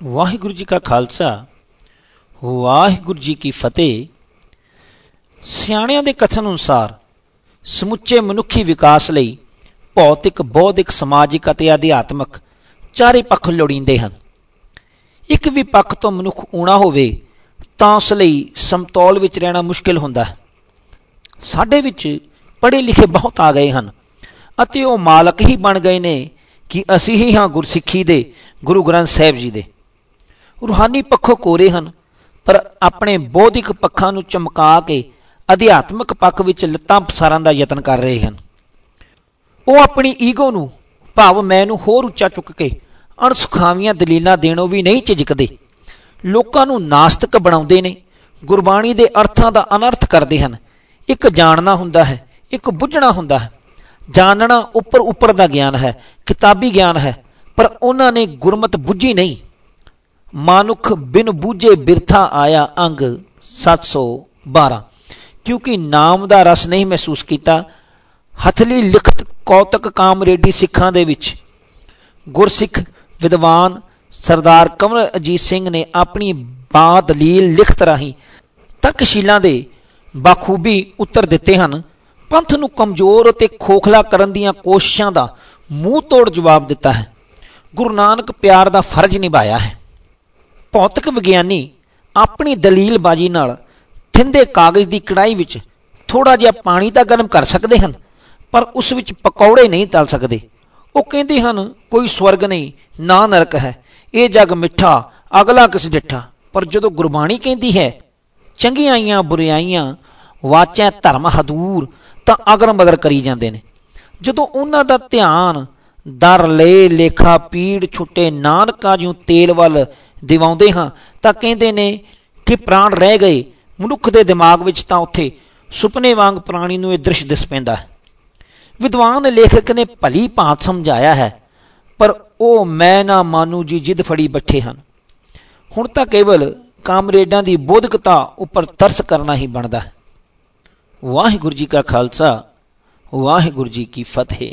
ਵਾਹਿਗੁਰੂ ਜੀ ਕਾ ਖਾਲਸਾ, ਵਾਹਿਗੁਰੂ ਜੀ ਕੀ ਫਤਿਹ। ਸਿਆਣਿਆਂ ਦੇ ਕਥਨ ਅਨੁਸਾਰ, ਸਮੁੱਚੇ ਮਨੁੱਖੀ ਵਿਕਾਸ ਲਈ ਭੌਤਿਕ, ਬੌਧਿਕ, ਸਮਾਜਿਕ ਅਤੇ ਅਧਿਆਤਮਕ ਚਾਰੇ ਪੱਖ ਲੋੜੀਂਦੇ ਹਨ। ਇੱਕ ਵੀ ਪੱਖ ਤੋਂ ਮਨੁੱਖ ਊਣਾ ਹੋਵੇ, ਤਾਂ ਉਸ ਲਈ ਸਮਤੌਲ ਵਿੱਚ ਰਹਿਣਾ ਮੁਸ਼ਕਿਲ ਹੁੰਦਾ ਹੈ। ਸਾਡੇ ਵਿੱਚ ਪੜ੍ਹੇ ਲਿਖੇ ਬਹੁਤ ਆ ਗਏ ਹਨ ਅਤੇ ਉਹ ਮਾਲਕ ਹੀ ਬਣ ਗਏ ਨੇ ਕਿ ਅਸੀਂ ਹੀ ਹਾਂ ਗੁਰਸਿੱਖੀ ਦੇ ਗੁਰੂ ਗ੍ਰੰਥ ਸਾਹਿਬ ਜੀ ਦੇ। ਰੂਹਾਨੀ ਪੱਖੋਂ ਕੋਰੇ ਹਨ, ਪਰ ਆਪਣੇ ਬੌਧਿਕ ਪੱਖਾਂ ਨੂੰ ਚਮਕਾ ਕੇ ਅਧਿਆਤਮਿਕ ਪੱਖ ਵਿੱਚ ਲੱਤਾਂ ਪਸਾਰਨ ਦਾ ਯਤਨ ਕਰ ਰਹੇ ਹਨ। ਉਹ ਆਪਣੀ ਈਗੋ ਨੂੰ, ਭਾਵ ਮੈਂ ਨੂੰ ਹੋਰ ਉੱਚਾ ਚੁੱਕ ਕੇ ਅਣਸੁਖਾਵੀਆਂ ਦਲੀਲਾਂ ਦੇਣੋਂ ਵੀ ਨਹੀਂ ਝਿਜਕਦੇ। ਲੋਕਾਂ ਨੂੰ ਨਾਸਤਿਕ ਬਣਾਉਂਦੇ ਨੇ, ਗੁਰਬਾਣੀ ਦੇ ਅਰਥਾਂ ਦਾ ਅਨਰਥ ਕਰਦੇ ਹਨ। ਇੱਕ ਜਾਣਨਾ ਹੁੰਦਾ ਹੈ, ਇੱਕ ਬੁੱਝਣਾ ਹੁੰਦਾ ਹੈ। ਜਾਣਨਾ ਉੱਪਰ ਉੱਪਰ ਦਾ ਗਿਆਨ ਹੈ, ਕਿਤਾਬੀ ਗਿਆਨ ਹੈ, ਪਰ ਉਹਨਾਂ ਨੇ ਗੁਰਮਤ ਬੁੱਝੀ ਨਹੀਂ। ਮਾਨੁਖ ਬਿਨ ਬੂਝੇ ਬਿਰਥਾ ਆਇਆ ਅੰਗ 712 ਕਿਉਂਕਿ ਨਾਮ ਦਾ ਰਸ ਨਹੀਂ ਮਹਿਸੂਸ ਕੀਤਾ, ਹਥਲੀ ਲਿਖਤ ਕੌਤਕ ਕਾਮਰੇਡੀ ਸਿੱਖਾਂ ਦੇ ਵਿੱਚ। ਗੁਰਸਿੱਖ ਵਿਦਵਾਨ ਸਰਦਾਰ ਕਮਲ ਅਜੀਤ ਸਿੰਘ ਨੇ ਆਪਣੀ ਬਾ ਦਲੀਲ ਲਿਖਤ ਰਾਹੀਂ ਤਰਕਸ਼ੀਲਾਂ ਦੇ ਬਾਖੂਬੀ ਉੱਤਰ ਦਿੱਤੇ ਹਨ। ਪੰਥ ਨੂੰ ਕਮਜ਼ੋਰ ਅਤੇ ਖੋਖਲਾ ਕਰਨ ਦੀਆਂ ਕੋਸ਼ਿਸ਼ਾਂ ਦਾ ਮੂੰਹ ਤੋੜ ਜਵਾਬ ਦਿੱਤਾ ਹੈ। ਗੁਰੂ ਨਾਨਕ ਪਿਆਰ ਦਾ ਫਰਜ਼ ਨਿਭਾਇਆ ਹੈ। ਭੌਤਿਕ ਵਿਗਿਆਨੀ ਆਪਣੀ ਦਲੀਲਬਾਜ਼ੀ ਨਾਲ ਥਿੰਦੇ ਕਾਗਜ਼ ਦੀ ਕੜਾਈ ਵਿੱਚ ਥੋੜਾ ਜਿਹਾ ਪਾਣੀ ਤਾਂ ਗਰਮ ਕਰ ਸਕਦੇ ਹਨ, ਪਰ ਉਸ ਵਿੱਚ ਪਕੌੜੇ ਨਹੀਂ ਤਲ ਸਕਦੇ। ਉਹ ਕਹਿੰਦੇ ਹਨ, ਕੋਈ ਸਵਰਗ ਨਹੀਂ, ਨਾ ਨਰਕ ਹੈ, ਇਹ ਜਗ ਮਿੱਠਾ, ਅਗਲਾ ਕਿਸ ਡਿੱਠਾ ਪਰ ਜਦੋਂ ਗੁਰਬਾਣੀ ਕਹਿੰਦੀ ਹੈ, ਚੰਗਿਆਈਆਂ ਬੁਰਾਈਆਂ ਵਾਚੈ ਧਰਮ ਹਦੂਰ, ਤਾਂ ਅਗਰ ਮਗਰ ਕਰੀ ਜਾਂਦੇ ਨੇ। ਜਦੋਂ ਉਹਨਾਂ ਦਾ ਧਿਆਨ, ਦਰ ਲੈ ਲੇਖਾ ਪੀੜ ਛੁੱਟੇ ਨਾਨਕਾ ਜਿਉ ਤੇਲ ਵੱਲ ਦਿਵਾਉਂਦੇ ਹਾਂ ਤਾਂ ਕਹਿੰਦੇ ਨੇ ਕਿ ਪ੍ਰਾਣ ਰਹਿ ਗਏ, ਮਨੁੱਖ ਦੇ ਦਿਮਾਗ ਵਿੱਚ ਤਾਂ ਉੱਥੇ ਸੁਪਨੇ ਵਾਂਗ ਪ੍ਰਾਣੀ ਨੂੰ ਇਹ ਦ੍ਰਿਸ਼ ਦਿਸ ਪੈਂਦਾ ਹੈ। ਵਿਦਵਾਨ ਲੇਖਕ ਨੇ ਭਲੀ ਭਾਂਤ ਸਮਝਾਇਆ ਹੈ, ਪਰ ਉਹ ਮੈਂ ਨਾ ਮਾਨੂ ਜੀ ਜਿੱਦ ਫੜੀ ਬੱਠੇ ਹਨ। ਹੁਣ ਤਾਂ ਕੇਵਲ ਕਾਮਰੇਡਾਂ ਦੀ ਬੋਧਕਤਾ ਉੱਪਰ ਤਰਸ ਕਰਨਾ ਹੀ ਬਣਦਾ ਹੈ। ਵਾਹਿਗੁਰੂ ਜੀ ਕਾ ਖਾਲਸਾ, ਵਾਹਿਗੁਰੂ ਜੀ ਕੀ ਫਤਿਹ।